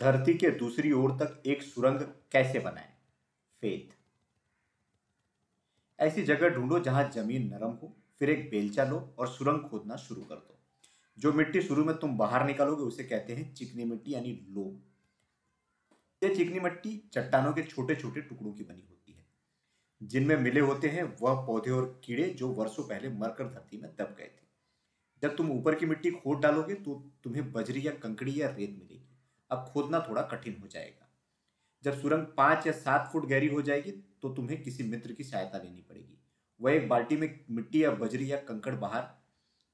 धरती के दूसरी ओर तक एक सुरंग कैसे बनाएँ? फेथ ऐसी जगह ढूंढो जहाँ ज़मीन नरम हो, फिर एक बेलचा लो और सुरंग खोदना शुरू कर दो। जो मिट्टी शुरू में तुम बाहर निकालोगे, उसे कहते हैं चिकनी मिट्टी यानी लो ये चिकनी मिट्टी चट्टानों के छोटे छोटे टुकड़ों की बनी होती है। जिनमें मिले होते हैं वह पौधे और कीड़े जो वर्षों पहले मरकर धरती में दब गए थे। जब तुम ऊपर की मिट्टी खोद डालोगे तो तुम्हें बजरी या कंकड़ी या रेत मिलेगी। अब खोदना थोड़ा कठिन हो जाएगा। जब सुरंग पाँच या सात फुट गहरी हो जाएगी तो तुम्हें किसी मित्र की सहायता लेनी पड़ेगी। वह एक बाल्टी में मिट्टी या बजरी या कंकड़ बाहर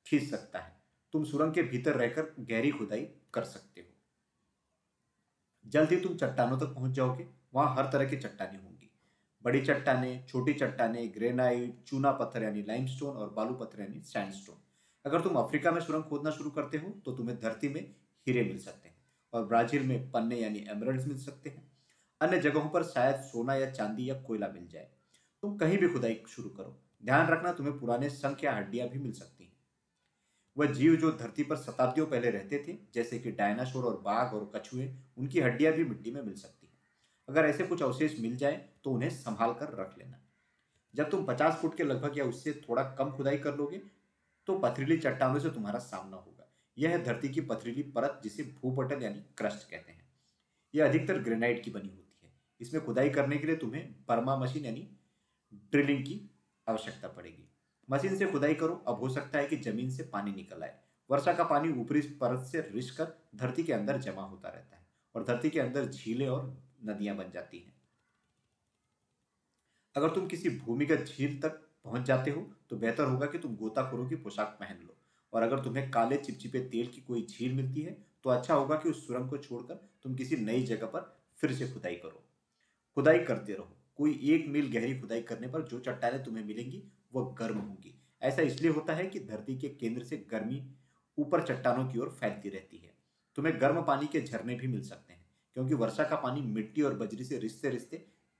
खींच सकता है। तुम सुरंग के भीतर रहकर गहरी खुदाई कर सकते हो। जल्द ही तुम चट्टानों तक पहुँच जाओगे। वहाँ हर तरह की चट्टाने होंगी। बड़ी चट्टाने, छोटी चट्टाने, ग्रेनाइट, चूना पत्थर यानी लाइमस्टोन और बालू पत्थर यानी सैंडस्टोन। अगर तुम अफ्रीका में सुरंग खोदना शुरू करते हो तो तुम्हें धरती में हीरे मिल सकते हैं। और ब्राज़ील में पन्ने यानी एमरल्ड्स मिल सकते हैं। अन्य जगहों पर शायद सोना या चांदी या कोयला मिल जाए। तुम कहीं भी खुदाई शुरू करो। ध्यान रखना, तुम्हें पुराने संख या हड्डियाँ भी मिल सकती हैं। वह जीव जो धरती पर शताब्दियों पहले रहते थे, जैसे कि डायनासोर और बाघ और कछुए, उनकी हड्डियाँ भी मिट्टी में मिल सकती हैं। अगर ऐसे कुछ अवशेष मिल जाए तो उन्हें संभाल कर रख लेना। जब तुम 50 फुट के लगभग या उससे थोड़ा कम खुदाई कर लोगे तो पथरीली चट्टानों से तुम्हारा सामना होगा। यह धरती की पथरीली परत जिसे भूपटल यानी क्रस्ट कहते हैं। यह अधिकतर ग्रेनाइट की बनी होती है। इसमें खुदाई करने के लिए तुम्हें बर्मा मशीन यानी ड्रिलिंग की आवश्यकता पड़ेगी। मशीन से खुदाई करो। अब हो सकता है कि ज़मीन से पानी निकल आए। वर्षा का पानी ऊपरी परत से रिश कर धरती के अंदर जमा होता रहता है और धरती के अंदर झीलें और नदियाँ बन जाती हैं। अगर तुम किसी भूमिगत झील तक पहुँच जाते हो तो बेहतर होगा कि तुम गोताखोरों की पोशाक पहन लो। और अगर तुम्हें काले चिपचिपे तेल की कोई झील मिलती है तो अच्छा होगा कि उस सुरंग को छोड़कर तुम किसी नई जगह पर फिर से खुदाई करो। खुदाई करते रहो। कोई एक मील गहरी खुदाई करने पर जो चट्टानें तुम्हें मिलेंगी वह गर्म होंगी। ऐसा इसलिए होता है कि धरती के केंद्र से गर्मी ऊपर चट्टानों की ओर फैलती रहती है। तुम्हें गर्म पानी के झरने भी मिल सकते हैं, क्योंकि वर्षा का पानी मिट्टी और बजरी से रिश्ते रिश्ते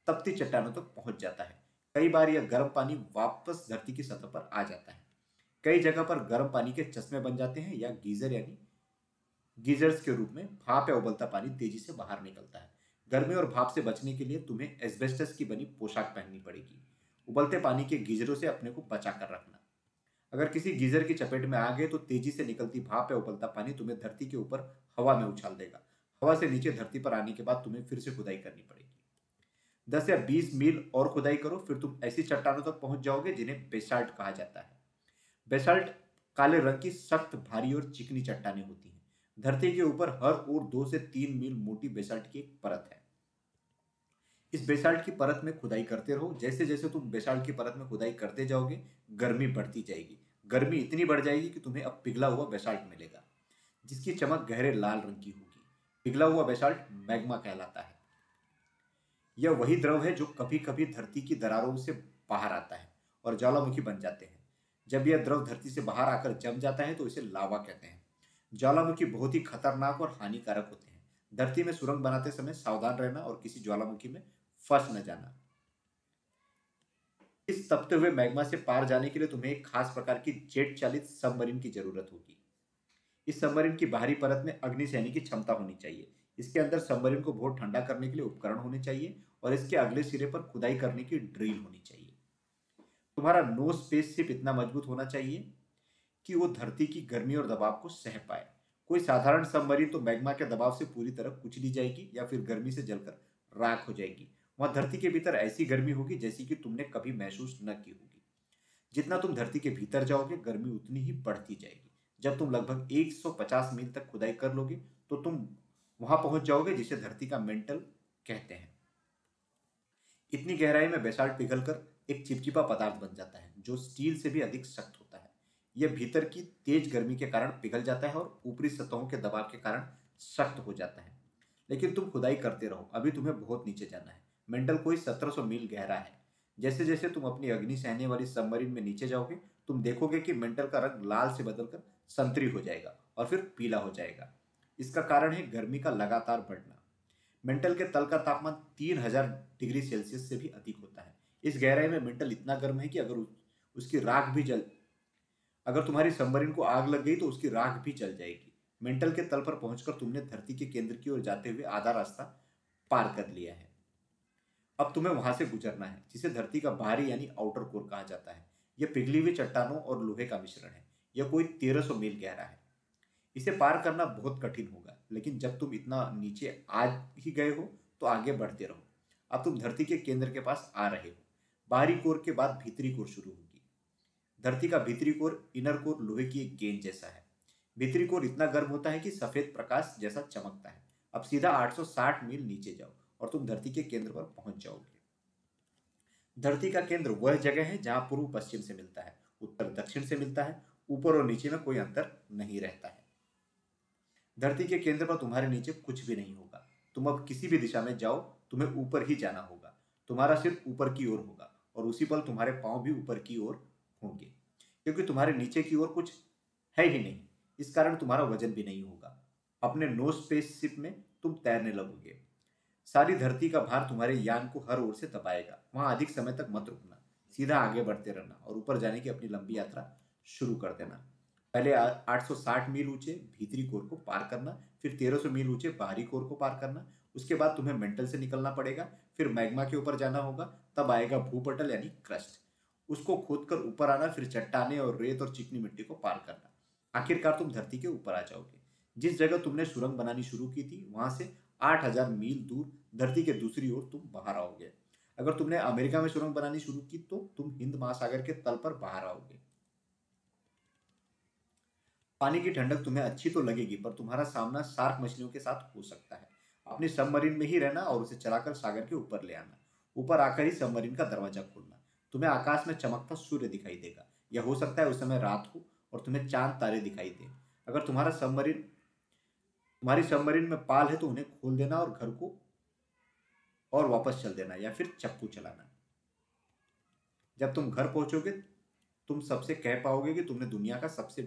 तपती चट्टानों तक तो पहुँच जाता है। कई बार यह गर्म पानी वापस धरती की सतह पर आ जाता है। कई जगह पर गर्म पानी के चश्मे बन जाते हैं या गीजर, यानी गीजर्स के रूप में भाप या उबलता पानी तेज़ी से बाहर निकलता है। गर्मी और भाप से बचने के लिए तुम्हें एस्बेस्टस की बनी पोशाक पहननी पड़ेगी। उबलते पानी के गीजरों से अपने को बचा कर रखना। अगर किसी गीजर की चपेट में आ गए तो तेज़ी से निकलती भाप या उबलता पानी तुम्हें धरती के ऊपर हवा में उछाल देगा। हवा से नीचे धरती पर आने के बाद तुम्हें फिर से खुदाई करनी पड़ेगी। दस या बीस मील और खुदाई करो, फिर तुम ऐसी चट्टानों तक पहुँच जाओगे जिन्हें बेसाल्ट कहा जाता है। बेसाल्ट काले रंग की सख्त, भारी और चिकनी चट्टाने होती हैं। धरती के ऊपर हर ओर दो से तीन मील मोटी बेसाल्ट की एक परत है। इस बेसाल्ट की परत में खुदाई करते रहो। जैसे जैसे तुम बेसाल्ट की परत में खुदाई करते जाओगे, गर्मी बढ़ती जाएगी। गर्मी इतनी बढ़ जाएगी कि तुम्हें अब पिघला हुआ बेसाल्ट मिलेगा, जिसकी चमक गहरे लाल रंग की होगी। पिघला हुआ बेसाल्ट मैग्मा कहलाता है। यह वही द्रव है जो कभी कभी धरती की दरारों से बाहर आता है और ज्वालामुखी बन जाते हैं। जब यह द्रव धरती से बाहर आकर जम जाता है तो इसे लावा कहते हैं। ज्वालामुखी बहुत ही खतरनाक और हानिकारक होते हैं। धरती में सुरंग बनाते समय सावधान रहना और किसी ज्वालामुखी में फंस न जाना। इस तपते हुए मैग्मा से पार जाने के लिए तुम्हें एक खास प्रकार की जेट चालित सबमरीन की ज़रूरत होगी। इस सबमरीन की बाहरी परत में अग्निसैनी की क्षमता होनी चाहिए। इसके अंदर सबमरीन को बहुत ठंडा करने के लिए उपकरण होने चाहिए और इसके अगले सिरे पर खुदाई करने की ड्रिल होनी चाहिए। तुम्हारा नो स्पेस सिप इतना मज़बूत होना चाहिए कि वो धरती की गर्मी और दबाव को सह पाए। कोई साधारण सबमरीन तो मैग्मा के दबाव से पूरी तरह कुचली जाएगी या फिर गर्मी से जलकर राख हो जाएगी। वहाँ धरती के भीतर ऐसी गर्मी होगी जैसी कि तुमने कभी महसूस न की होगी। जितना तुम धरती के भीतर जाओगे, गर्मी उतनी ही बढ़ती जाएगी। जब तुम लगभग 150 मील तक खुदाई कर लोगे तो तुम वहाँ पहुँच जाओगे जिसे धरती का मेंटल कहते हैं। इतनी गहराई में बेसाल्ट पिघलकर एक चिपचिपा पदार्थ बन जाता है, जो स्टील से भी अधिक सख्त होता है। यह भीतर की तेज गर्मी के कारण पिघल जाता है और ऊपरी सतहों के दबाव के कारण सख्त हो जाता है। लेकिन तुम खुदाई करते रहो, अभी तुम्हें बहुत नीचे जाना है। मेंटल कोई 1700 मील गहरा है। जैसे जैसे तुम अपनी अग्नि सहने वाली सबमरीन में नीचे जाओगे, तुम देखोगे कि मेंटल का रंग लाल से बदलकर संतरी हो जाएगा और फिर पीला हो जाएगा। इसका कारण है गर्मी का लगातार बढ़ना। मेंटल के तल का तापमान तीन हज़ार डिग्री सेल्सियस से भी अधिक होता है। इस गहराई में मेंटल इतना गर्म है कि अगर उसकी राख भी जल, अगर तुम्हारी सबमरीन को आग लग गई तो उसकी राख भी जल जाएगी। मेंटल के तल पर पहुंचकर तुमने धरती के केंद्र की ओर जाते हुए आधा रास्ता पार कर लिया है। अब तुम्हें वहाँ से गुजरना है, जिसे धरती का बाहरी यानी आउटर कोर कहा जाता है। यह पिघली हुई चट्टानों और लोहे का मिश्रण है। यह कोई तेरह सौ मील गहरा है। इसे पार करना बहुत कठिन होगा, लेकिन जब तुम इतना नीचे आ ही गए हो तो आगे बढ़ते रहो। अब तुम धरती के केंद्र के पास आ रहे हो। बाहरी कोर के बाद भीतरी कोर शुरू होगी। धरती का भीतरी कोर इनर कोर लोहे की एक गेंद जैसा है। भीतरी कोर इतना गर्म होता है कि सफ़ेद प्रकाश जैसा चमकता है। अब सीधा 860 मील नीचे जाओ और तुम धरती के केंद्र पर पहुँच जाओगे। धरती का केंद्र वह जगह है जहाँ पूर्व पश्चिम से मिलता है, उत्तर दक्षिण से मिलता है, ऊपर और नीचे में कोई अंतर नहीं रहता है। धरती के केंद्र पर तुम्हारे नीचे कुछ भी नहीं होगा। तुम अब किसी भी दिशा में जाओ, तुम्हें ऊपर ही जाना होगा। तुम्हारा सिर ऊपर की ओर होगा। और उसी पल तुम्हारे पाँव भी ऊपर की ओर होंगे, क्योंकि तुम्हारे नीचे की ओर कुछ है ही नहीं। इस कारण तुम्हारा वज़न भी नहीं होगा। अपने नो स्पेस में तुम तैरने लगोगे। सारी धरती का भार तुम्हारे यान को हर ओर से दबाएगा। वहाँ अधिक समय तक मत रुकना। सीधा आगे बढ़ते रहना और ऊपर जाने की अपनी लंबी यात्रा शुरू कर देना। पहले 860 मील ऊँचे भीतरी कोर को पार करना, फिर 1300 मील ऊँचे बाहरी कोर को पार करना। उसके बाद तुम्हें मेंटल से निकलना पड़ेगा। फिर मैग्मा के ऊपर जाना होगा, तब आएगा भूपटल यानी क्रस्ट। उसको खोद कर ऊपर आना, फिर चट्टाने और रेत और चिकनी मिट्टी को पार करना। आखिरकार तुम धरती के ऊपर आ जाओगे। जिस जगह तुमने सुरंग बनानी शुरू की थी, वहाँ से आठ हज़ार मील दूर धरती के दूसरी ओर तुम बाहर आओगे। अगर तुमने अमेरिका में सुरंग बनानी शुरू की तो तुम हिंद महासागर के तल पर बाहर आओगे। पानी की ठंडक तुम्हें अच्छी तो लगेगी, पर तुम्हारा सामना सार्क मछलियों के साथ हो सकता है। अपने सबमरीन में ही रहना और उसे चलाकर सागर के ऊपर ले आना। ऊपर आकर ही सबमरीन का दरवाज़ा खोलना। तुम्हें आकाश में चमकता सूर्य दिखाई देगा। यह हो सकता है उस समय रात हो और तुम्हें चाँद तारे दिखाई दे। अगर तुम्हारा सबमरीन तुम्हारी सबमरीन में पाल है तो उन्हें खोल देना और घर को और वापस चल देना या फिर चप्पू चलाना। जब तुम घर पहुंचोगे, तुम सबसे कह पाओगे कि तुमने दुनिया का सबसे,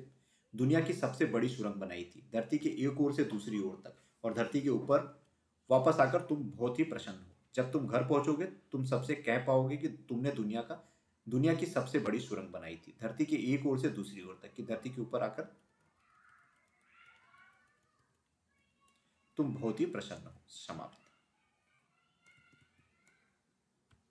दुनिया की सबसे बड़ी सुरंग बनाई थी। धरती के एक ओर से दूसरी ओर तक और धरती के ऊपर वापस आकर तुम बहुत ही प्रसन्न हो। जब तुम घर पहुंचोगे, तुम सबसे कह पाओगे कि तुमने दुनिया का, दुनिया की सबसे बड़ी सुरंग बनाई थी। धरती के एक ओर से दूसरी ओर तक कि धरती के ऊपर आकर तुम बहुत ही प्रसन्न हो। समाप्त।